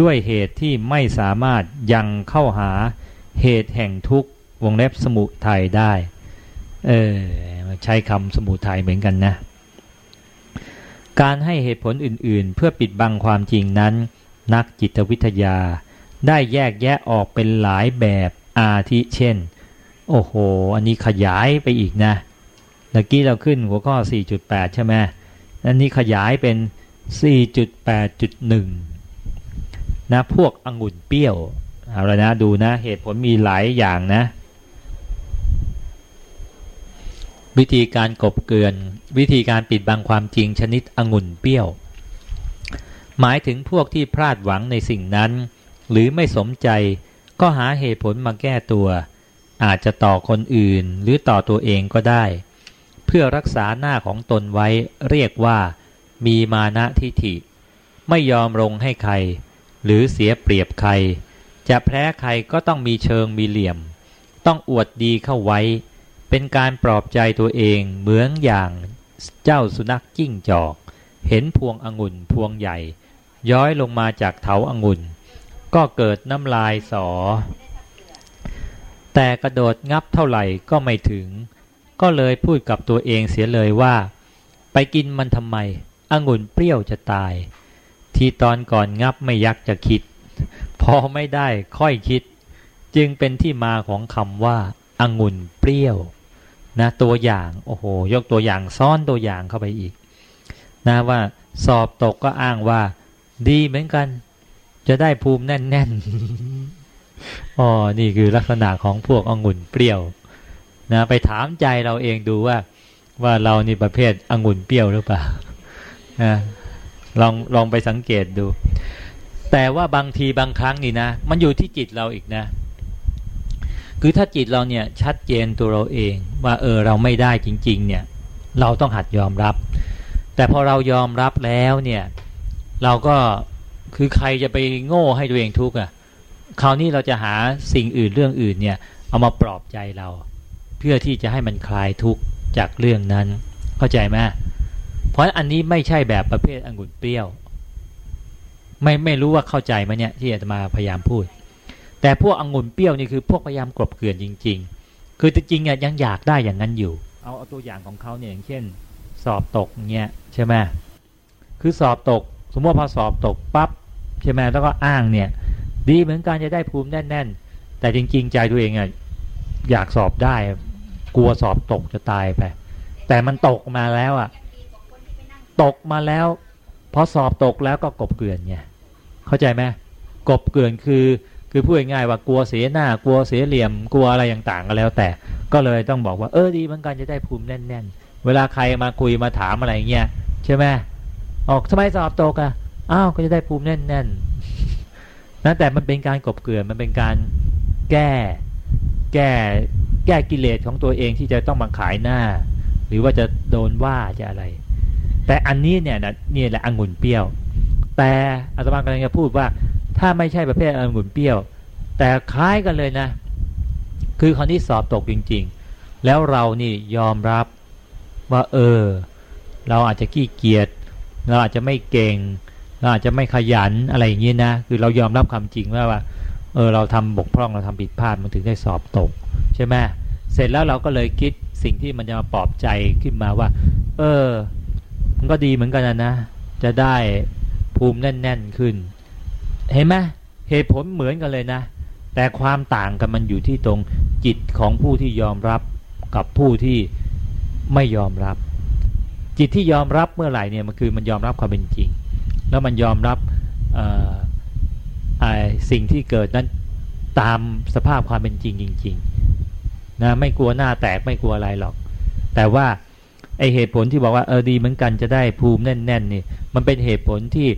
ด้วยเหตุที่ไม่สามารถยังเข้าหาเหตุแห่งทุกข์วงเล็บสมุทัยได้ เออใช้คำสมุทัยเหมือนกันนะ การให้เหตุผลอื่นๆ เพื่อปิดบังความจริงนั้น นักจิตวิทยา ได้แยกแยะออกเป็นหลายแบบอาทิเช่น โอ้โห อันนี้ขยายไปอีกนะเมื่อกี้เราขึ้นหัวข้อ 4.8 ใช่ไหมอันนี้ขยายเป็น 4.8.1 นะพวกองุ่นเปรี้ยวเอาละนะดูนะ เหตุผลมีหลายอย่างนะ วิธีการกบเกลื่อน วิธีการปิดบังความจริงชนิดองุ่นเปรี้ยว หมายถึงพวกที่พลาดหวังในสิ่งนั้น หรือไม่สมใจก็หาเหตุผลมาแก้ตัว อาจจะต่อคนอื่นหรือต่อตัวเองก็ได้ เพื่อรักษาหน้าของตนไว้เรียกว่า มีมานะทิฐิ ไม่ยอมลงให้ใคร หรือเสียเปรียบใคร จะแพ้ใครก็ต้องมีเชิงมีเหลี่ยม ต้องอวดดีเข้าไว้ เป็นการปลอบใจตัวเองเหมือนอย่างเจ้าสุนัขจิ้งจอก เห็นพวงองุ่นพวงใหญ่ ย้อยลงมาจากเถาองุ่น ก็เกิดน้ำลายสอ แต่กระโดดงับเท่าไหร่ก็ไม่ถึง ก็เลยพูดกับตัวเองเสียเลยว่า ไปกินมันทำไมองุ่นเปรี้ยวจะตาย ที่ตอนก่อนงับไม่ยักจะคิด พอไม่ได้ค่อยคิด จึงเป็นที่มาของคำว่าองุ่นเปรี้ยวนะตัวอย่างโอ้โห ยกตัวอย่างซ้อนตัวอย่างเข้าไปอีก นะว่าสอบตกก็อ้างว่า ดีเหมือนกัน จะได้ภูมิแน่นๆอ๋อนี่คือลักษณะของพวกองุ่นเปรี้ยว นะไปถามใจเราเองดูว่า ว่าเรานี่ประเภทองุ่นเปรี้ยวหรือเปล่านะ ลองลองไปสังเกตดู แต่ว่าบางทีบางครั้งนี่นะ มันอยู่ที่จิตเราอีกนะ คือถ้าจิตเราเนี่ยชัดเจนตัวเราเอง ว่าเออเราไม่ได้จริง ๆ เนี่ย เราต้องหัดยอมรับ แต่พอเรายอมรับแล้วเนี่ย เราก็คือใครจะไปโง่ให้ตัวเองทุกข์อะคราวนี้เราจะหาสิ่งอื่นเรื่องอื่นเนี่ย เอามาปลอบใจเรา เพื่อที่จะให้มันคลายทุกข์จากเรื่องนั้น เข้าใจไหม เพราะอันนี้ไม่ใช่แบบประเภทองุ่นเปรี้ยว ไม่ไม่รู้ว่าเข้าใจไหมเนี่ยที่อาตมาพยายามพูด แต่พวกองุ่นเปรี้ยวนี่คือพวกพยายามกลบเกลื่อนจริง ๆ คือจริงๆยังอยากได้อย่างนั้นอยู่ เอาเอาตัวอย่างของเขาเนี่ยอย่างเช่น สอบตกเนี่ยใช่ไหมคือสอบตก สมมติพอสอบตกปั๊บใช่ไหมแล้วก็อ้างเนี่ยดีเหมือนกันจะได้ภูมิแน่นๆ แต่จริงๆ ใจตัวเองอะอยากสอบได้ กลัวสอบตกจะตายไป แต่มันตกมาแล้วอะ ตกมาแล้วพอสอบตกแล้วก็กบเกลื่อนไงเข้าใจไหมกบเกลื่อนคือคือพูดง่ายว่ากลัวเสียหน้ากลัวเสียเหลี่ยมกลัวอะไรต่างๆก็แล้ว แต่ก็เลยต้องบอกว่าเออดีเหมือนกันจะได้ภูมิแน่น ๆ เวลาใครมาคุยมาถามอะไรเงี้ยใช่ไหมออกทำไมสอบตกอะอ้าวก็จะได้ภูมิแน่นๆนะแต่มันเป็นการกบเกลื่อนมันเป็นการแก้แก้แก้กิเลสของตัวเองที่จะต้องมาขายหน้า หรือว่าจะโดนว่าจะอะไร แต่อันนี้เนี่ยนี่แหละองุ่นเปรี้ยว แต่อาตมากำลังจะพูดว่า ถ้าไม่ใช่ประเภทองุ่นเปรี้ยว แต่คล้ายกันเลยนะ คือคนที่สอบตกจริง ๆ แล้วเรานี่ยอมรับว่าเออ เราอาจจะขี้เกียจเราอาจจะไม่เก่ง เราอาจจะไม่ขยันอะไรอย่างนี้นะ คือเรายอมรับความจริงว่าว่า เออเราทำบกพร่องเราทำผิดพลาดมันถึงได้สอบตกใช่ไหมเสร็จแล้วเราก็เลยคิดสิ่งที่มันจะมาปลอบใจขึ้นมาว่า เออ มันก็ดีเหมือนกันนะนะ จะได้ภูมิแน่น ๆขึ้น เห็นไหมเหตุผลเหมือนกันเลยนะ แต่ความต่างกันมันอยู่ที่ตรงจิตของผู้ที่ยอมรับกับผู้ที่ไม่ยอมรับ จิตที่ยอมรับเมื่อไหร่เนี่ยมันคือมันยอมรับความเป็นจริง แล้วมันยอมรับสิ่งที่เกิดนั้นตามสภาพความเป็นจริงจริงๆนะไม่กลัวหน้าแตกไม่กลัวอะไรหรอก แต่ว่า ไอเหตุผลที่บอกว่าเออดีเหมือนกันจะได้ภูมิแน่นๆนี่มันเป็นเหตุผลที่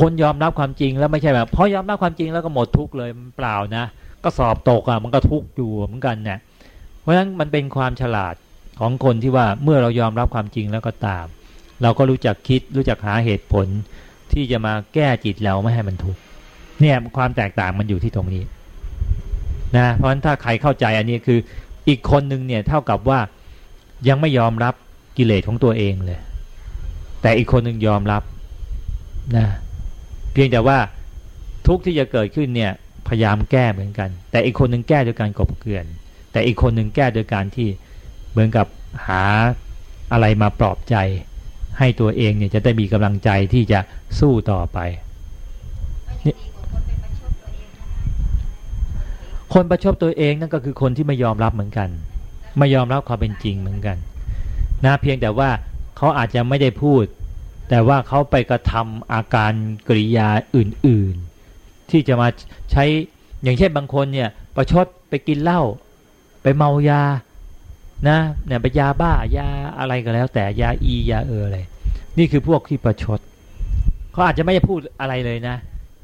คนยอมรับความจริงแล้วไม่ใช่แบบพอยอมรับความจริงแล้วก็หมดทุกเลยมันเปล่านะก็สอบตกอะมันก็ทุกอยู่เหมือนกันเนี่ยเพราะฉะนั้นมันเป็นความฉลาดของคนที่ว่าเมื่อเรายอมรับความจริงแล้วก็ตาม เราก็รู้จักคิดรู้จักหาเหตุผล ที่จะมาแก้จิตเราไม่ให้มันทุกเนี่ยความแตกต่างมันอยู่ที่ตรงนี้นะเพราะฉะนั้นถ้าใครเข้าใจอันนี้คือ อีกคนหนึ่งเนี่ยเท่ากับว่ายังไม่ยอมรับกิเลสของตัวเองเลย แต่อีกคนหนึ่งยอมรับนะเพียงแต่ว่าทุกที่จะเกิดขึ้นเนี่ยพยายามแก้เหมือนกัน แต่อีกคนหนึ่งแก้โดยการกบเกลื่อน แต่อีกคนหนึ่งแก้โดยการที่เหมือนกับหาอะไรมาปลอบใจ ให้ตัวเองเนี่ยจะได้มีกำลังใจที่จะสู้ต่อไป คนประชดตัวเองนั่นก็คือคนที่ไม่ยอมรับเหมือนกัน ไม่ยอมรับความเป็นจริงเหมือนกันนะเพียงแต่ว่าเขาอาจจะไม่ได้พูด แต่ว่าเขาไปกระทำอาการกริยาอื่น ๆ ที่จะมาใช้อย่างเช่นบางคนเนี่ยประชดไปกินเหล้าไปเมายานะเนี่ยไปยาบ้ายาอะไรก็แล้ว แต่ยาอียาเอออะไรนี่คือพวกที่ประชดเขาอาจจะไม่ได้พูดอะไรเลยนะ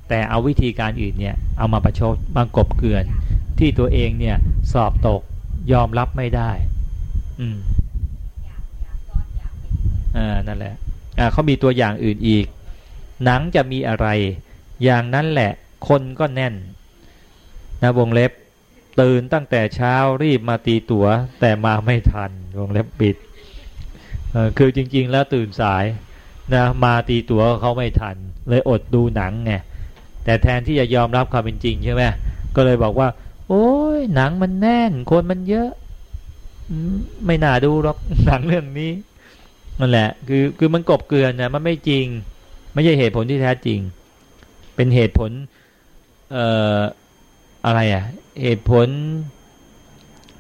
แต่เอาวิธีการอื่นเนี่ยเอามาประชดมากบเกลื่อน ที่ตัวเองเนี่ยสอบตกยอมรับไม่ได้ อืมอ่านั่นแหละอ่าเขามีตัวอย่างอื่นอีก หนังจะมีอะไร อย่างนั้นแหละ คนก็แน่นนะวงเล็บตื่นตั้งแต่เช้ารีบมาตีตัว๋ว แต่มาไม่ทันวงเล็บปิดคือจริง ๆ แล้วตื่นสายนะมาตีตั๋วเขาไม่ทัน เลยอดดูหนังไงแต่แทนที่จะยอมรับความเป็นจริงใช่ไหมก็เลยบอกว่า โอ้ยหนังมันแน่น คนมันเยอะไม่น่าดูหรอกหนังเรื่องนี้นั่นแหละ คือคือมันกบเกลือนนะมันไม่จริง ไม่ใช่เหตุผลที่แท้จริง เป็นเหตุผล เอ่ออะไรอะ่ะ เหตุผล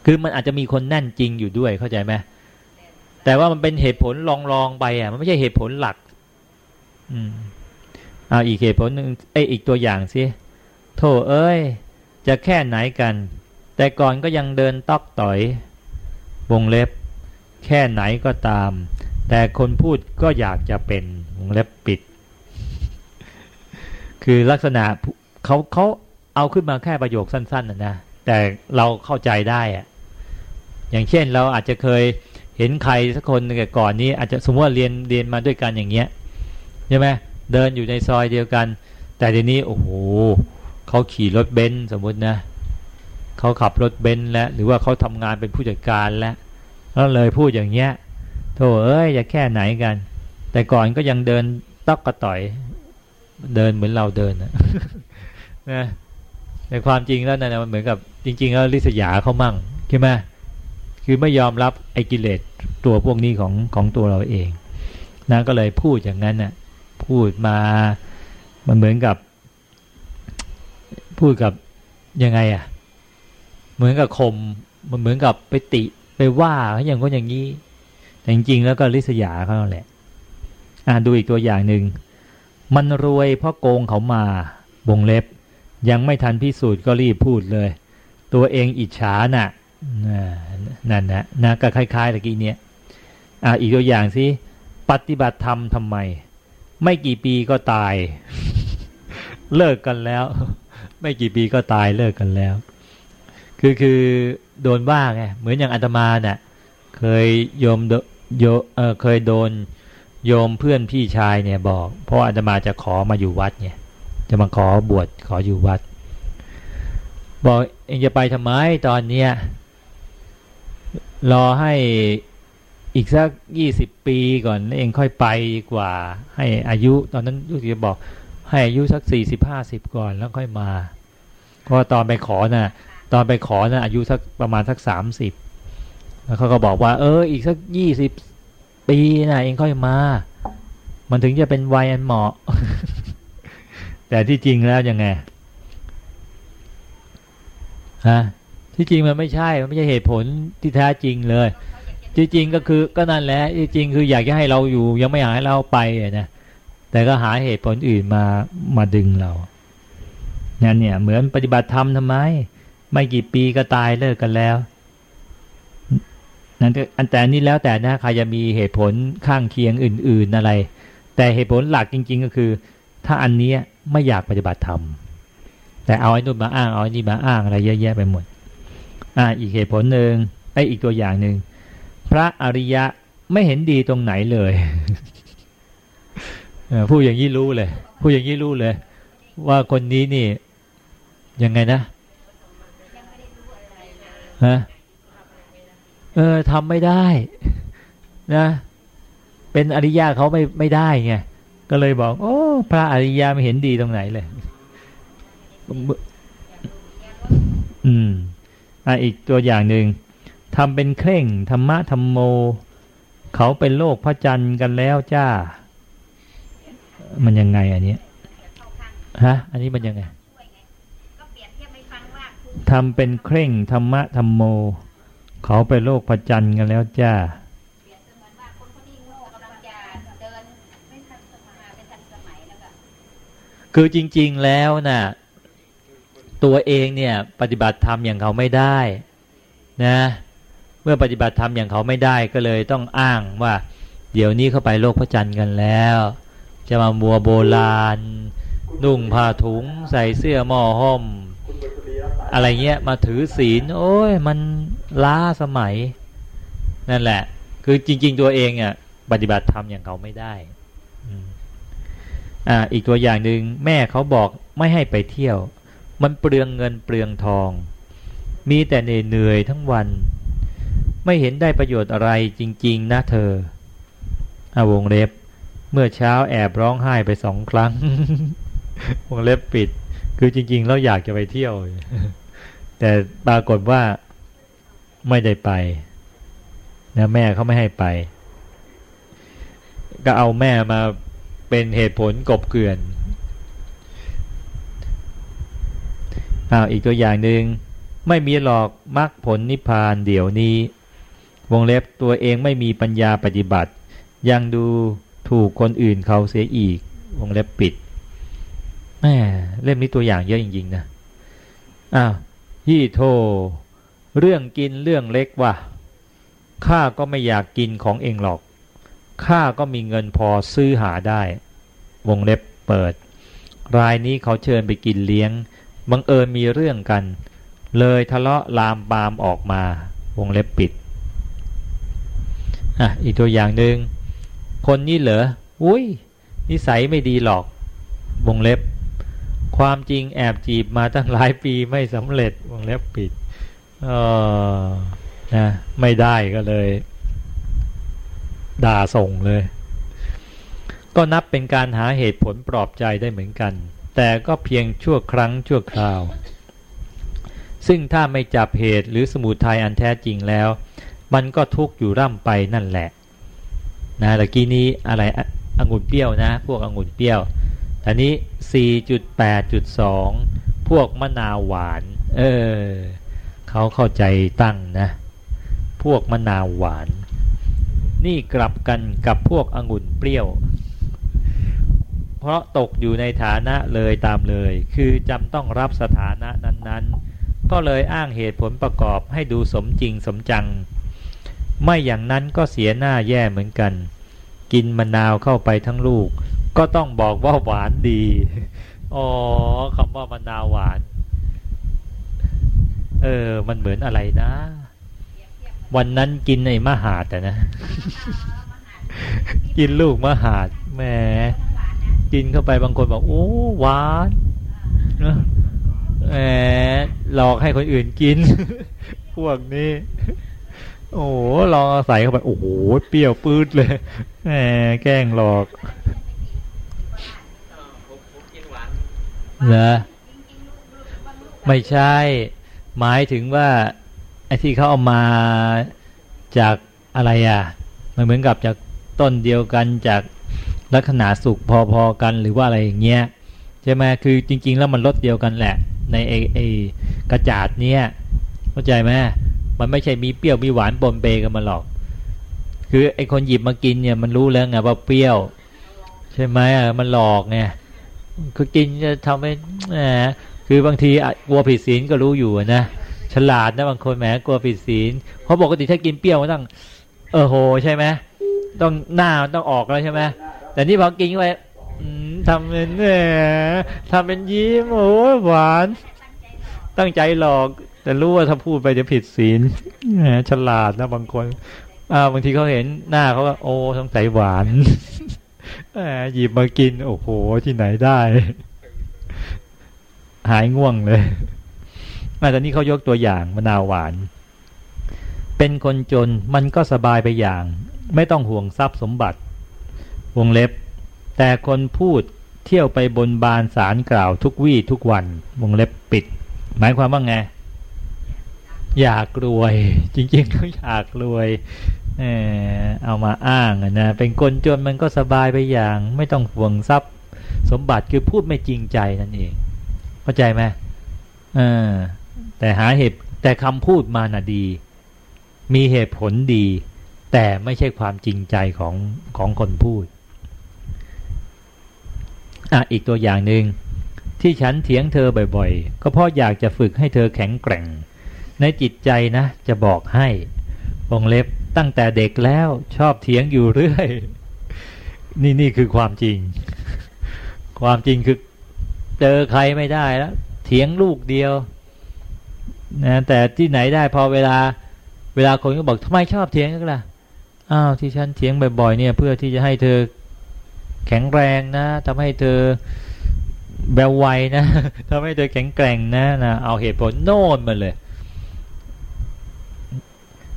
คือมันอาจจะมีคนแน่นจริงอยู่ด้วยเข้าใจไหมแต่ว่ามันเป็นเหตุผลลองๆไปอะ มันไม่ใช่เหตุผลหลัก อืมเอาอีกเหตุผลหนึ่งไอ้อีกตัวอย่างสิโธ่เอ้ย จะแค่ไหนกัน แต่ก่อนก็ยังเดินตอกต่อยวงเล็บ แค่ไหนก็ตาม แต่คนพูดก็อยากจะเป็นวงเล็บปิด คือลักษณะเขาเขาเอาขึ้นมาแค่ประโยคสั้นๆนะนะแต่เราเข้าใจได้อะอย่างเช่นเราอาจจะเคยเห็นใครสักคนแต่ก่อนนี้อาจจะสมมติว่าเรียนเรียนมาด้วยกันอย่างเงี้ยใช่ไหมเดินอยู่ในซอยเดียวกัน แต่ทีนี้โอ้โห เขาขี่รถเบนซ์สมมตินะเขาขับรถเบนซ์แล้วหรือว่าเขาทำงานเป็นผู้จัดการแล้วแล้วเลยพูดอย่างเงี้ยโธ่เอ้ยจะแค่ไหนกัน แต่ก่อนก็ยังเดินตอกกระต่อยเดินเหมือนเราเดินนะนะในความจริงแล้วนะมันเหมือนกับจริง ๆ แล้วลิษยาเขามั่งใช่ไหมคือไม่ยอมรับไอ้กิเลสตัวพวกนี้ของของตัวเราเองนะก็เลยพูดอย่างนั้นน่ะพูดมามันเหมือนกับ พูดกับยังไงอะ เหมือนกับคมมันเหมือนกับไปติไปว่าอย่างคนอย่างนี้ แต่จริงๆ แล้วก็ลิษยาเขาแหละ อ่าดูอีกตัวอย่างหนึ่ง มันรวยเพราะโกงเขามาบงเล็บ ยังไม่ทันพิสูจน์ก็รีบพูดเลย ตัวเองอิจฉาน่ะนั่นนะนะก็คล้ายๆตะกี้เนี้ยอ่าอีกตัวอย่างสิปฏิบัติธรรมทำไม ไม่กี่ปีก็ตาย เลิกกันแล้ว ไม่กี่ปีก็ตายเลิกกันแล้ว คือคือโดนว่าไงเหมือนอย่างอาตมาเนะ่ะเคยโยมโยเออเคยโดนโยมเพื่อนพี่ชายเนี่ยบอก เพราะอาตมาจะขอมาอยู่วัดเนี่ยจะมาขอบวชขออยู่วัด บอกเองจะไปทำไมตอนเนี้ยรอให้อีกสักยี่สิบปีก่อนเองค่อยไปกว่า ให้อายุตอนนั้นลูกจะบอก ให้อายุสักสี่สิบห้าสิบก่อนแล้วค่อยมาเพราะตอนไปขอนะ่ะ ตอนไปขอนะ่ะอายุสักประมาณสักสามสิบแล้วเขาก็บอกว่า เออ อีกสักยี่สิบปีนะเองค่อยมา มันถึงจะเป็นวัยอันเหมาะ แต่ที่จริงแล้วยังไงฮะที่จริงมันไม่ใช่ มันไม่ใช่เหตุผลที่แท้จริงเลยจริงๆก็คือก็นั่นแหละจริงๆคืออยากจะให้เราอยู่ ยังไม่อยากให้เราไปนะ แต่ก็หาเหตุผลอื่นมามาดึงเรานั่นเนี่ย เหมือนปฏิบัติธรรมทำไม ไม่กี่ปีก็ตายเลิกกันแล้วนั่นอันแต่นี้แล้วแต่นะใครจะมีเหตุผลข้างเคียงอื่น ๆอะไร แต่เหตุผลหลักจริง ๆ ก็คือ ถ้าอันนี้ไม่อยากปฏิบัติธรรมแต่เอาไอ้นู่นมาอ้างเอาไอ้นี่มาอ้างอะไรเยอะแยะไปหมด อ่า อีกเหตุผลหนึ่งไอ้อีกตัวอย่างหนึ่งพระอริยะไม่เห็นดีตรงไหนเลย พูดอย่างนี้รู้เลยพูดอย่างนี้รู้เลย ว่าคนนี้นี่ยังไงนะฮะเออทำไม่ได้ นะ เป็นอริยะเขาไม่ไม่ได้ไงก็เลยบอก โอ้ พระอริยาไม่เห็นดีตรงไหนเลย อืมอะอีกตัวอย่างหนึ่งทำเป็นเคร่งธรรมะธรรมโม เขาเป็นโลกพระจันทร์กันแล้วจ้า มันยังไงอันนี้ฮะอันนี้มันยังไงทำเป็นเคร่งธรรมะธรรมโม เขาไปโลกพระจันทร์กันแล้วจ้าคือจริง ๆแล้วนะ่ะตัวเองเนี่ยปฏิบัติธรรมอย่างเขาไม่ได้นะเมื่อปฏิบัติธรรมอย่างเขาไม่ได้ก็เลยต้องอ้างว่า เดี๋ยวนี้เข้าไปโลกพระจันทร์กันแล้ว จะมามัวโบราณ นุ่งผ้าถุง ใส่เสื้อหม้อห้อม อะไรเงี้ยมาถือศีล โอ้ยมันล้าสมัย นั่นแหละ คือจริง ๆ ตัวเองอะปฏิบัติธรรมอย่างเขาไม่ได้อ่าอีกตัวอย่างหนึ่งแม่เขาบอกไม่ให้ไปเที่ยว มันเปลืองเงินเปลืองทอง มีแต่เหนื่อยทั้งวัน ไม่เห็นได้ประโยชน์อะไรจริง ๆ นะเธออาวงเล็บ เมื่อเช้าแอบร้องไห้ไปสองครั้งวงเล็บปิด คือจริงๆเราอยากจะไปเที่ยว แต่ปรากฏว่าไม่ได้ไปนะแม่เขาไม่ให้ไป ก็เอาแม่มาเป็นเหตุผลกบเกลื่อนอ้าวอีกตัวอย่างหนึ่งไม่มีหลอกมรรคผลนิพพานเดี๋ยวนี้ วงเล็บตัวเองไม่มีปัญญาปฏิบัติ ยังดู ถูกคนอื่นเขาเสียอีกวงเล็บปิดแม่เล่มนี้ตัวอย่างเยอะจริงๆนะอ้าวยี่โท เรื่องกินเรื่องเล็กว่ะข้าก็ไม่อยากกินของเองหรอกข้าก็มีเงินพอซื้อหาได้ วงเล็บเปิด รายนี้เขาเชิญไปกินเลี้ยงบังเอิญมีเรื่องกัน เลยทะเลาะลามปามออกมา วงเล็บปิดอะอีกตัวอย่างหนึ่ง คนนี้เหรออุ้ยนิสัยไม่ดีหรอกวงเล็บ ความจริงแอบจีบมาตั้งหลายปีไม่สำเร็จวงเล็บปิดเออนะไม่ได้ก็เลย ด่าส่งเลย ก็นับเป็นการหาเหตุผลปลอบใจได้เหมือนกัน แต่ก็เพียงชั่วครั้งชั่วคราว ซึ่งถ้าไม่จับเหตุหรือสมุทัยอันแท้จริงแล้ว มันก็ทุกข์อยู่ร่ำไปนั่นแหละ นะตะกี้นี้อะไรองุ่นเปรี้ยวนะ พวกองุ่นเปรี้ยวอันนี้ 4.8.2 พวกมะนาวหวาน เออเขาเข้าใจตั้งนะ พวกมะนาวหวาน นี่กลับกันกับพวกองุ่นเปรี้ยว เพราะตกอยู่ในฐานะเลยตามเลย คือจำต้องรับสถานะนั้นๆ ก็เลยอ้างเหตุผลประกอบให้ดูสมจริงสมจัง ไม่อย่างนั้นก็เสียหน้าแย่เหมือนกัน กินมะนาวเข้าไปทั้งลูก ก็ต้องบอกว่าหวานดี อ๋อคำว่ามะนาวหวาน เออ มันเหมือนอะไรนะ วันนั้นกินในมหาดแต่นะ กินลูกมหาดแหมกินเข้าไปบางคนบอกโอ้หวานแหมหลอกให้คนอื่นกิน พวกนี้ โอ้ลองใส่เข้าไปโอ้โหเปรี้ยวปื๊ดเลยแหมแกล้งหลอกเหรอไม่ใช่ หมายถึงว่าไอ้ที่เขาเอามาจากอะไรอะ มันเหมือนกับจากต้นเดียวกันจากลักษณะสุกพอๆกันหรือว่าอะไรอย่างเงี้ยใช่ไหมคือจริง ๆ แล้วมันรสเดียวกันแหละ ในไอ้ไอ้กระจาดเนี้ยเข้าใจไหม มันไม่ใช่มีเปรี้ยวมีหวานปนเปกันมาหรอก คือไอคนหยิบมากินเนี่ยมันรู้แล้วไงว่าเปรี้ยว ใช่ไหมอะมันหลอกไงคือกินจะทำให้แหมคือบางทีกลัวผิดศีลก็รู้อยู่นะฉลาดนะบางคนแหมกลัวผิดศีลเพราะปกติถ้ากินเปรี้ยวต้อง เออโหใช่ไหมต้องหน้าต้องออกแล้วใช่ไหมแต่นี่พอกินไปทำเป็นเนี่ยทำเป็นยิ้มโอ้หวาน ตั้งใจหลอก แต่รู้ว่าถ้าพูดไปจะผิดศีลแหมฉลาดนะบางคนอ่าบางทีเขาเห็นหน้าเขาก็โอ้สงสัยหวานหยิบมากิน โอ้โห ที่ไหนได้ หายง่วงเลยมาตอนนี้เขายกตัวอย่างมะนาวหวาน เป็นคนจนมันก็สบายไปอย่าง ไม่ต้องห่วงทรัพย์สมบัติ วงเล็บ แต่คนพูดเที่ยวไปบนบานสารกล่าวทุกวี่ทุกวัน วงเล็บปิด หมายความว่าไง อยากรวย จริงๆก็อยากรวยเออเอามาอ้างนะเป็นคนจนมันก็สบายไปอย่าง ไม่ต้องห่วงทรัพย์ สมบัติคือพูดไม่จริงใจนั่นเอง เข้าใจไหมเออแต่หาเหตุแต่คำพูดมาน่ะดี มีเหตุผลดี แต่ไม่ใช่ความจริงใจของของคนพูดอะอีกตัวอย่างหนึ่งที่ฉันเถียงเธอบ่อยๆ ก็เพราะอยากจะฝึกให้เธอแข็งแกร่ง ในจิตใจนะ จะบอกให้วงเล็บตั้งแต่เด็กแล้วชอบเถียงอยู่เรื่อย นี่นี่คือความจริง ความจริงคือเจอใครไม่ได้แล้ว เถียงลูกเดียวนะแต่ที่ไหนได้พอเวลาเวลาคนก็บอกทำไมชอบเถียงกันล่ะอ้าวที่ฉันเถียงบ่อยๆเนี่ย เพื่อที่จะให้เธอแข็งแรงนะทำให้เธอแบวไวนะทำให้เธอแข็งแกร่งนะนะเอาเหตุผลโน่นมาเลย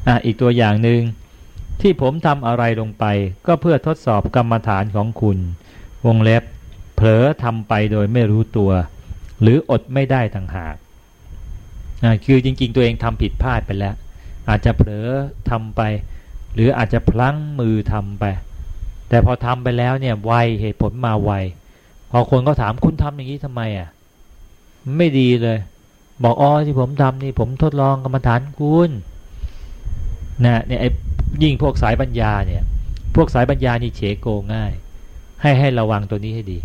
อะอีกตัวอย่างหนึ่งที่ผมทำอะไรลงไป ก็เพื่อทดสอบกรรมฐานของคุณ วงเล็บ เผลอทำไปโดยไม่รู้ตัว หรืออดไม่ได้ต่างหากอะคือจริง ๆ ตัวเองทำผิดพลาดไปแล้ว อาจจะเผลอทำไป หรืออาจจะพลั้งมือทำไป แต่พอทำไปแล้วเนี่ยไวเหตุผลมาไวพอคนก็ถามคุณทำอย่างนี้ทำไมอะไม่ดีเลย บอกอ๋อที่ผมทำนี่ผมทดลองกรรมฐานคุณ นะเนี่ยไอ้ยิ่งพวกสายปัญญาเนี่ย พวกสายปัญญานี่เฉโกง่าย ให้ให้ระวังตัวนี้ให้ดี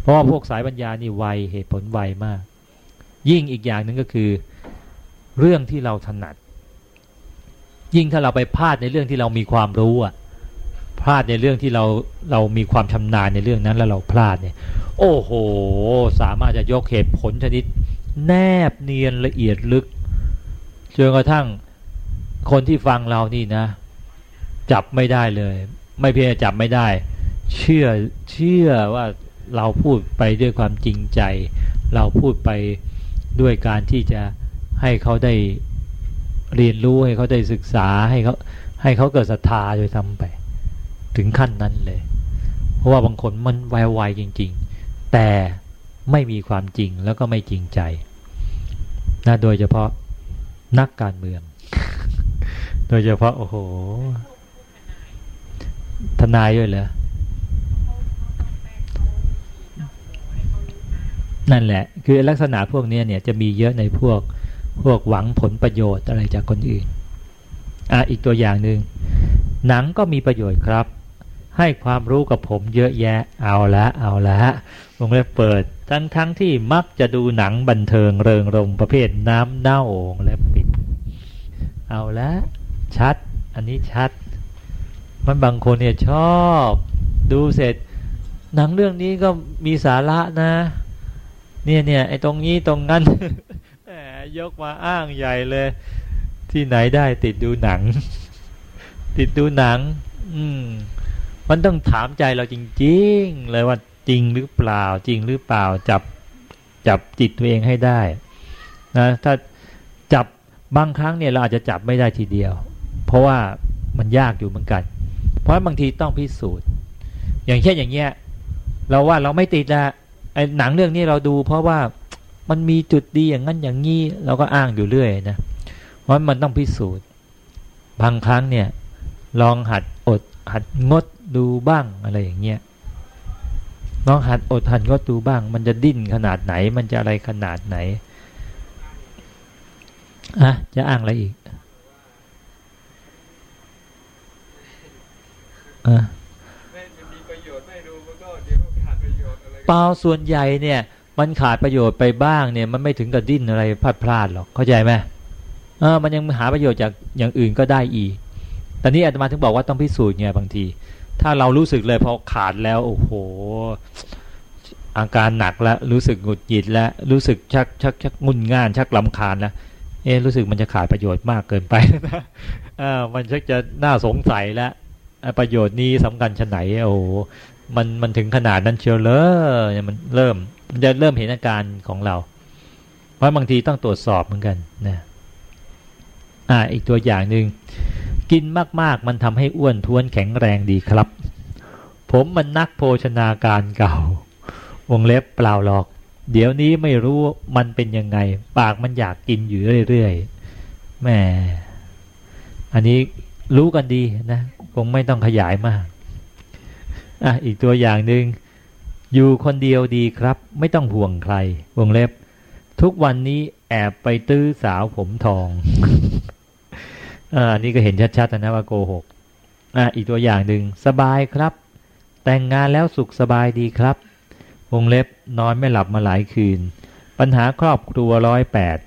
เพราะว่าพวกสายปัญญานี่ไวเหตุผลไวมาก ยิ่งอีกอย่างหนึ่งก็คือ เรื่องที่เราถนัด ยิ่งถ้าเราไปพลาดในเรื่องที่เรามีความรู้อะพลาดในเรื่องที่เราเรามีความชำนาญในเรื่องนั้นแล้วเราพลาดเนี่ย โอ้โห สามารถจะยกเหตุผลชนิด แนบเนียนละเอียดลึกจนกระทั่ง คนที่ฟังเรานี่นะ จับไม่ได้เลย ไม่เพียงจับไม่ได้ เชื่อเชื่อว่าเราพูดไปด้วยความจริงใจ เราพูดไปด้วยการที่จะให้เขาได้เรียนรู้ให้เขาได้ศึกษาให้เขาให้เขาเกิดศรัทธาโดยทำไป ถึงขั้นนั้นเลย เพราะว่าบางคนมันไวๆจริง ๆ แต่ไม่มีความจริงแล้วก็ไม่จริงใจนะโดยเฉพาะนักการเมือง โดยเฉพาะโอ้โห ทนายด้วยเหรอ นั่นแหละ คือลักษณะพวกนี้เนี่ยจะมีเยอะในพวกพวกหวังผลประโยชน์อะไรจากคนอื่น อะอีกตัวอย่างหนึ่งหนังก็มีประโยชน์ครับ ให้ความรู้กับผมเยอะแยะ เอาละเอาละวงเล็บเปิด ทั้งทั้งที่มักจะดูหนังบันเทิงเริงรมประเภทน้ำเน่าวงเล็บปิด เอาละ ชัด อันนี้ชัด มันบางคนเนี่ยชอบดูเสร็จ หนังเรื่องนี้ก็มีสาระนะ เนี่ยเนี่ยไอ้ตรงนี้ตรงนั้นยกมาอ้างใหญ่เลย ที่ไหนได้ติดดูหนัง ติดดูหนัง อืมมันต้องถามใจเราจริง ๆ เลยว่าจริงหรือเปล่า จริงหรือเปล่าจับจับจิตตัวเองให้ได้นะถ้าจับบางครั้งเนี่ยเราอาจจะจับไม่ได้ทีเดียว ราะว่ามันยากอยู่เหมือนกัน เพราะบางทีต้องพิสูจน์ อย่างเช่นอย่างเงี้ย เราว่าเราไม่ติดละไอ้หนังเรื่องนี้เราดู เพราะว่ามันมีจุดดีอย่างนั้นอย่างนี้เราก็อ้างอยู่เรื่อยนะเพราะมันต้องพิสูจน์ บางครั้งเนี่ย ลองหัดอดหัดงดดูบ้างอะไรอย่างเงี้ยลองหัดอดหัดงดดูบ้าง มันจะดิ้นขนาดไหน มันจะอะไรขนาดไหนอะจะอ้างอะไรอีกอะ เปล่าส่วนใหญ่เนี่ย มันขาดประโยชน์ไปบ้างเนี่ย มันไม่ถึงกับดิ้นอะไรพราดพราดหรอกเข้าใจไหมเออมันยังหาประโยชน์จากอย่างอื่นก็ได้อีกแต่นี้อาตมาถึงบอกว่าต้องพิสูจน์ไงบางที ถ้าเรารู้สึกเลยพอขาดแล้ว โอ้โห อาการหนักแล้วรู้สึกหงุดหงิดแล้วรู้สึกชักชักชักงุ่นง่านชักรำคาญแล้วเอ๊รู้สึกมันจะขาดประโยชน์มากเกินไปนะอ่ามันชักจะน่าสงสัยแล้ว ประโยชน์นี้สำคัญชนไหนโอ้มันมันถึงขนาดนั้นเชียวเลยมันเริ่มมันจะเริ่มเห็นอาการของเรา เพราะบางทีต้องตรวจสอบเหมือนกันนะอ่าอีกตัวอย่างหนึ่งกินมากๆ มันทำให้อ้วนท้วนแข็งแรงดีครับ ผมมันนักโภชนาการเก่า วงเล็บเปล่าหรอก เดี๋ยวนี้ไม่รู้มันเป็นยังไง ปากมันอยากกินอยู่เรื่อยๆแม่อันนี้รู้กันดีนะ คงไม่ต้องขยายมาก อะ อีกตัวอย่างหนึ่งอยู่คนเดียวดีครับ ไม่ต้องห่วงใคร วงเล็บ ทุกวันนี้แอบไปตื้อสาวผมทองอันนี้ก็เห็นชัดๆนะว่าโกหก อะ อีกตัวอย่างหนึ่งสบายครับ แต่งงานแล้วสุขสบายดีครับ วงเล็บนอนไม่หลับมาหลายคืน ปัญหาครอบครัวร้อยแปด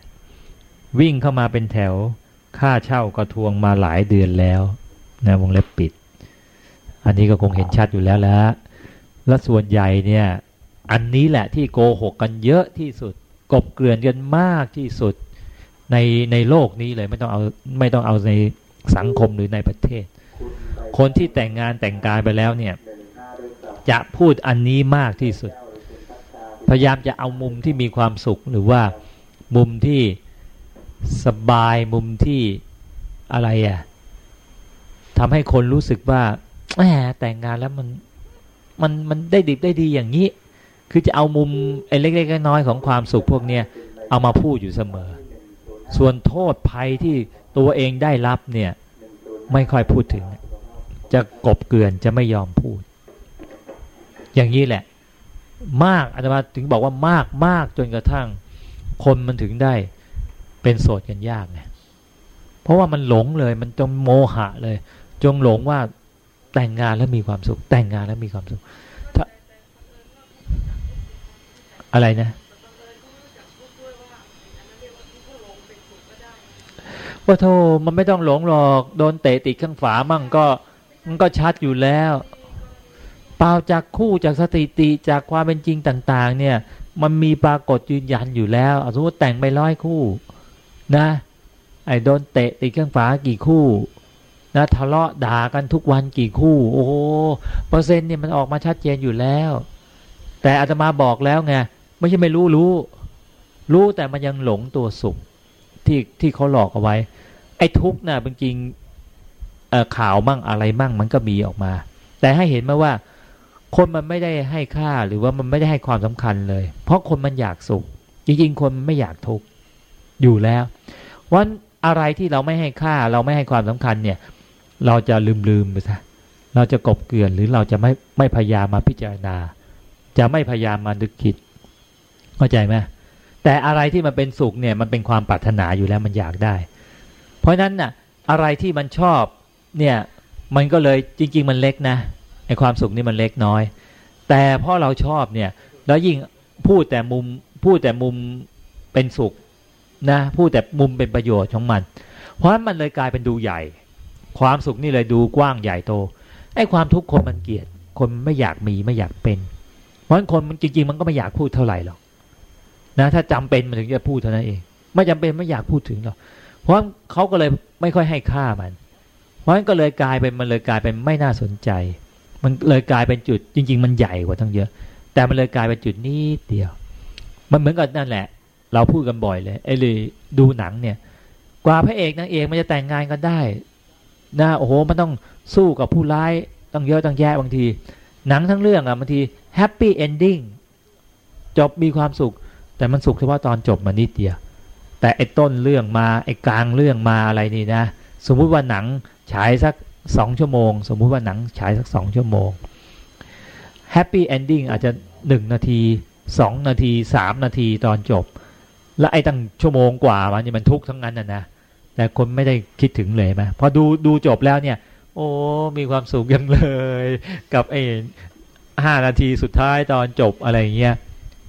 วิ่งเข้ามาเป็นแถว ค่าเช่าก็ทวงมาหลายเดือนแล้ว นะวงเล็บปิด อันนี้ก็คงเห็นชัดอยู่แล้วแล้วและส่วนใหญ่เนี่ย อันนี้แหละที่โกหกกันเยอะที่สุด กบเกลื่อนกันมากที่สุดในในโลกนี้เลยไม่ต้องเอาไม่ต้องเอาในสังคมหรือในประเทศ คนที่แต่งงานแต่งกายไปแล้วเนี่ย จะพูดอันนี้มากที่สุด พยายามจะเอามุมที่มีความสุขหรือว่ามุมที่สบายมุมที่อะไรอะ่ะ ทำให้คนรู้สึกว่าแหมแต่งงานแล้วมันมันมันได้ดีได้ดีอย่างนี้ คือจะเอามุมไอ้เล็กๆน้อยๆของความสุขพวกเนี้ยเอามาพูดอยู่เสมอ ส่วนโทษภัยที่ตัวเองได้รับเนี่ยไม่ค่อยพูดถึง จะกบเกลื่อนจะไม่ยอมพูด อย่างนี้แหละ มากอาจารย์ถึงบอกว่ามากมากจนกระทั่ง คนมันถึงได้เป็นโสดกันยากไงเพราะว่ามันหลงเลยมันจงโมหะเลย จงหลงว่าแต่งงานแล้วมีความสุข แต่งงานแล้วมีความสุขถ้าอะไรนะ ว่าโทมันไม่ต้องหลงหรอกโดนเตะติดข้างฝามั่งก็มันก็ชัดอยู่แล้วเปล่าจากคู่จากสถิติจากความเป็นจริงต่าง ๆ เนี่ย มันมีปรากฏยืนยันอยู่แล้วสมมติแต่งไปร้อยคู่ นะ ไอ้โดนเตะติดข้างฝากี่คู่ นะทะเลาะด่ากันทุกวันกี่คู่ โอ้โหเปอร์เซ็นต์เนี่ยมันออกมาชัดเจนอยู่แล้ว แต่อาตมาบอกแล้วไงไม่ใช่ไม่รู้รู้ รู้แต่มันยังหลงตัวสุขที่ที่เขาหลอกเอาไว้ ไอ้ทุกนะ่ะจริงข่าวมั่งอะไรมั่งมันก็มีออกมา แต่ให้เห็นมาว่า คนมันไม่ได้ให้ค่าหรือว่ามันไม่ได้ให้ความสำคัญเลย เพราะคนมันอยากสุข จริงๆ คนไม่อยากทุกข์อยู่แล้ววันอะไรที่เราไม่ให้ค่าเราไม่ให้ความสำคัญเนี่ย เราจะลืมลืมไปซะเราจะกบเกลื่อนหรือเราจะไม่ไม่พยายามมาพิจารณา จะไม่พยายามมาดึกคิดเข้าใจไหมแต่อะไรที่มันเป็นสุขเนี่ยมันเป็นความปรารถนาอยู่แล้วมันอยากได้ เพราะนั้นน่ะอะไรที่มันชอบเนี่ยมันก็เลยจริง ๆ มันเล็กนะไอความสุขนี่มันเล็กน้อย แต่พราะเราชอบเนี่ยแล้วยิ่งพูดแต่มุมพูดแต่มุมเป็นสุขนะพูดแต่มุมเป็นประโยชน์ของมัน เพราะฉะนั้นมันเลยกลายเป็นดูใหญ่ ความสุขนี่เลยดูกว้างใหญ่โตไอ้ความทุกข์คนมันเกลียด คนไม่อยากมีไม่อยากเป็น เพราะฉะนั้นคนมันจริง ๆ มันก็ไม่อยากพูดเท่าไหร่หรอกนะถ้าจำเป็นมันถึงจะพูดเท่านั้นเอง ไม่จำเป็นไม่อยากพูดถึงหรอกเพราะเขาก็เลยไม่ค่อยให้ค่ามัน เพราะฉะนั้นก็เลยกลายเป็นมันเลยกลายเป็นไม่น่าสนใจ มันเลยกลายเป็นจุดจริง ๆ มันใหญ่กว่าทั้งเยอะ แต่มันเลยกลายเป็นจุดนิดเดียว มันเหมือนกับนั่นแหละ เราพูดกันบ่อยเลยไอ้เลยดูหนังเนี่ย กว่าพระเอกนางเอกมันจะแต่งงานกันได้ นะโอ้โหมันต้องสู้กับผู้ร้ายต้องเยอะต้องแย่บางที หนังทั้งเรื่องอะบางที happy ending จบมีความสุข แต่มันสุขเฉพาะตอนจบมานิดเดียวแต่ไอ้ต้นเรื่องมาไอ้กลางเรื่องมาอะไรนี่นะ สมมุติว่าหนังฉายสักสองชั่วโมง สมมุติว่าหนังฉายสักสองชั่วโมง happy ending อาจจะหนึ่งนาทีสองนาทีสามนาทีตอนจบ แล้วไอ้ตั้งชั่วโมงกว่ามันนี่มันทุกข์ทั้งนั้นนะนะ แต่คนไม่ได้คิดถึงเลยไหมพอดูดูจบแล้วเนี่ย โอ้มีความสุขยังเลย กับไอ้ห้านาทีสุดท้ายตอนจบอะไรเงี้ย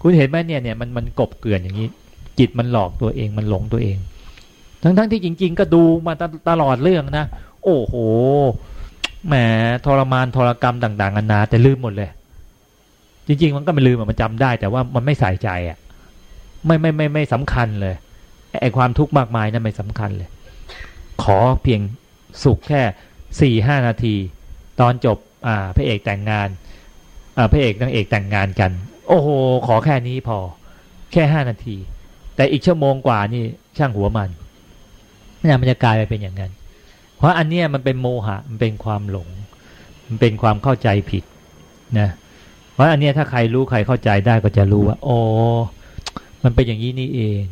คุณเห็นไหมเนี่ยเนี่ยมันมันกบเกลื่อนอย่างนี้ จิตมันหลอกตัวเองมันหลงตัวเอง ทั้งทั้งที่จริง ๆ ก็ดูมาตตลอดเรื่องนะโอ้โหแหมทรมานทรกรรมต่างๆนานาแต่ลืมหมดเลย จริง ๆ มันก็ไม่ลืมมันจำได้ แต่ว่ามันไม่ใส่ใจอะ ไม่ไม่ไม่ไม่สำคัญเลยไอความทุกข์มากมายนั่นไม่สำคัญเลย ขอเพียงสุขแค่สี่ห้านาที ตอนจบอ่าพระเอกแต่งงานอ่าพระเอกนางเอกแต่งงานกัน โอ้โห ขอแค่นี้พอ แค่ห้านาที แต่อีกชั่วโมงกว่านี่ช่างหัวมันนี่มันจะกลายไปเป็นอย่างนั้น เพราะอันเนี้ยมันเป็นโมหะมันเป็นความหลง มันเป็นความเข้าใจผิดนะเพราะอันเนี้ยถ้าใครรู้ใครเข้าใจได้ก็จะรู้ว่าโอ้มันเป็นอย่างนี้นี่เอง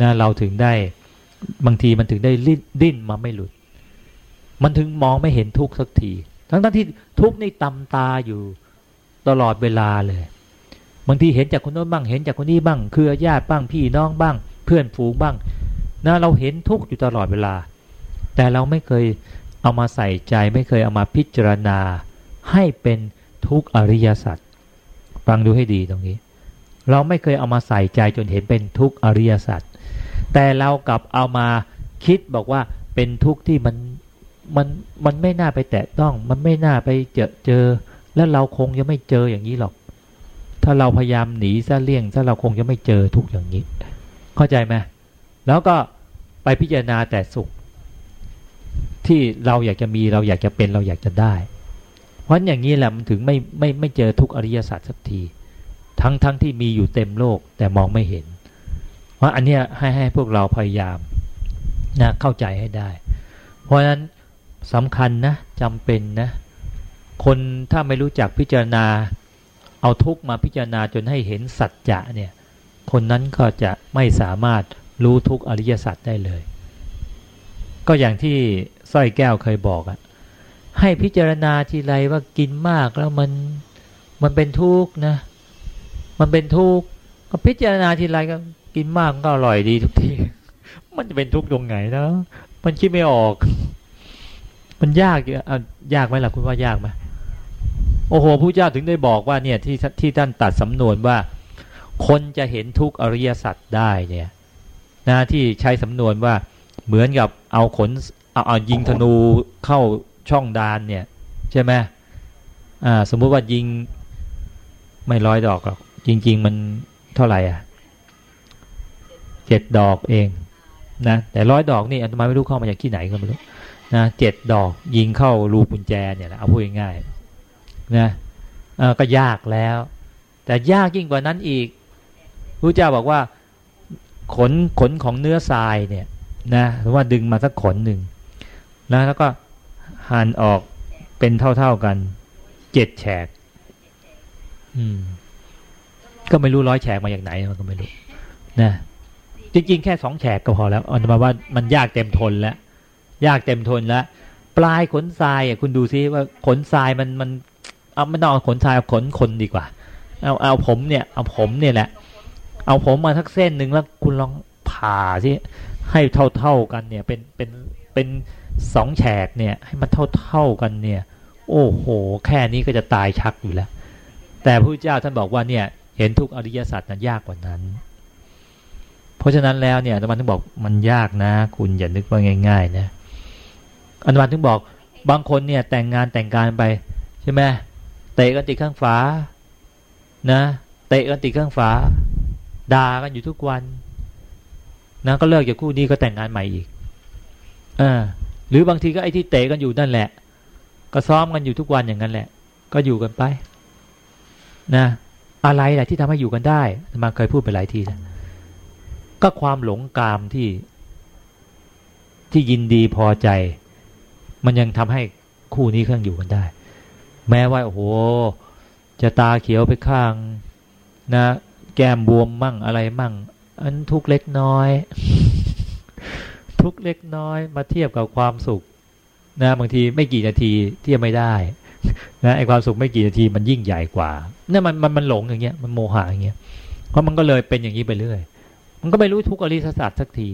นะเราถึงได้ บางทีมันถึงได้ดิ้นมาไม่หลุด มันถึงมองไม่เห็นทุกข์สักที ทั้งทั้งที่ทุกข์นี่ตำตาอยู่ตลอดเวลาเลย บางทีเห็นจากคนโน้นบ้าง เห็นจากคนนี้บ้างคือญาติบ้าง พี่น้องบ้าง เพื่อนฝูงบ้าง นะ เราเห็นทุกข์อยู่ตลอดเวลา แต่เราไม่เคยเอามาใส่ใจ ไม่เคยเอามาพิจารณา ให้เป็นทุกข์อริยสัจ ฟังดูให้ดีตรงนี้ เราไม่เคยเอามาใส่ใจจนเห็นเป็นทุกข์อริยสัจ แต่เรากลับเอามาคิดบอกว่าเป็นทุกข์ที่มันมันมันไม่น่าไปแตะต้อง มันไม่น่าไปเจอเจอ แล้วเราคงจะไม่เจออย่างนี้หรอก ถ้าเราพยายามหนีซะเลี่ยงถ้าเราคงจะไม่เจอทุกอย่างนี้ เข้าใจไหมแล้วก็ไปพิจารณาแต่สุข ที่เราอยากจะมีเราอยากจะเป็นเราอยากจะได้ เพราะอย่างนี้แหละมันถึงไม่ไม่ไม่เจอทุกอริยสัจสักที ทั้งทั้งที่มีอยู่เต็มโลกแต่มองไม่เห็น เพราะอันเนี้ยให้ให้พวกเราพยายามนะเข้าใจให้ได้ เพราะฉะนั้นสำคัญนะจำเป็นนะคนถ้าไม่รู้จักพิจารณา เอาทุกมาพิจารณาจนให้เห็นสัจจะเนี่ยคนนั้นก็จะไม่สามารถรู้ทุกอริยสัจได้เลย ก็อย่างที่สร้อยแก้วเคยบอกอะให้พิจารณาทีไรว่ากินมากแล้วมันมันเป็นทุกข์นะ มันเป็นทุกข์ก็พิจารณาทีไรก็ กินมากก็อร่อยดีทุกทีมันจะเป็นทุกข์ตรงไหนนะมันคิดไม่ออก มันยากอะยากไหมล่ะคุณว่ายากไหมโอ้โหผู้เจ้าถึงได้บอกว่าเนี่ยที่ที่ท่านตัดสำนวนว่า คนจะเห็นทุกอริยสัจได้เนี่ยนะที่ใช้สำนวนว่าเหมือนกับเอาขนเอาเอายิงธนูเข้าช่องดานเนี่ย ใช่ไหมอ่า สมมุติว่ายิงไม่ร้อยดอกหรอกจริง ๆ มันเท่าไหร่อะ เจ็ดดอกเองนะแต่ร้อยดอกนี่อันตมาไม่รู้เข้ามาจากที่ไหนก็ไม่รู้นะเจ็ดดอกยิงเข้ารูกุญแจเนี่ยเอาพูดง่ายๆนะก็ยากแล้ว แต่ยากยิ่งกว่านั้นอีกพระเจ้าบอกว่า ขนขนของเนื้อทรายเนี่ยนะหรือว่าดึงมาสักขนหนึ่งนะแล้วก็หั่นออกเป็นเท่าๆกันเจ็ดแฉก อืม ก็ไม่รู้ร้อยแฉกมาจากไหนมันก็ไม่รู้นะ จริงๆ แค่สองแฉกก็พอแล้วอันมาว่ามันยากเต็มทนแล้ว ยากเต็มทนแล้ว ปลายขนทรายอะคุณดูซิว่าขนทรายมันมันเอาไม่ต้องเอาขนทรายเอาขนคนดีกว่า เอาเอาผมเนี่ย เอาผมเนี่ยแหละ เอาผมมาทักเส้นหนึ่งแล้วคุณลองผ่าสิให้เท่าเท่ากันเนี่ย เป็นเป็นเป็นสองแฉกเนี่ย ให้มันเท่าเท่ากันเนี่ย โอ้โห แค่นี้ก็จะตายชักอยู่แล้ว แต่พระเจ้าท่านบอกว่าเนี่ย เห็นทุกอริยสัจนั้นยากกว่านั้น เพราะฉะนั้นแล้วเนี่ยอนุบาลถึงบอกมันยากนะ คุณอย่านึกว่าง่าย ๆ นะอนุบาลถึงบอกบางคนเนี่ยแต่งงานแต่งการไปใช่ไหมเตะกันติดข้างฝา นะเตะกันติดข้างฝาด่ากันอยู่ทุกวันนะก็เลิกจากคู่นี้ก็แต่งงานใหม่อีกอ่าหรือบางทีก็ไอ้ที่เตะกันอยู่นั่นแหละ ก็ซ้อมกันอยู่ทุกวันอย่างนั้นแหละ ก็อยู่กันไป นะ อะไรแหละที่ทำให้อยู่กันได้มาเคยพูดไปหลายทีแล้ว ก็ความหลงกามที่ที่ยินดีพอใจ มันยังทำให้คู่นี้เครื่องอยู่กันได้ แม้ว่าโอ้โห จะตาเขียวไปข้าง นะ แก้มบวมมั่งอะไรมั่ง อันทุกเล็กน้อย ทุกเล็กน้อยมาเทียบกับความสุข นะบางทีไม่กี่นาทีเทียบไม่ได้นะไอความสุขไม่กี่นาทีมันยิ่งใหญ่กว่าเนี่ยมันมันมันหลงอย่างเงี้ยมันโมหะอย่างเงี้ยเพราะมันก็เลยเป็นอย่างนี้ไปเรื่อย มันก็ไม่รู้ทุกอริยสัจสักที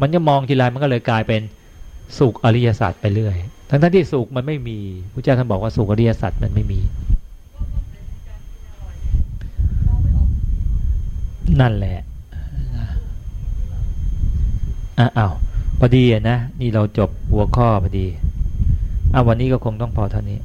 มันจะมองทีไรมันก็เลยกลายเป็นสุขอริยสัจไปเรื่อยทั้งทั้งที่สุขมันไม่มีพระเจ้าท่านบอกว่าสุขอริยสัจมันไม่มี นั่นแหละอ้าวพอดีนะ นี่เราจบหัวข้อพอดีอะวันนี้ก็คงต้องพอเท่านี้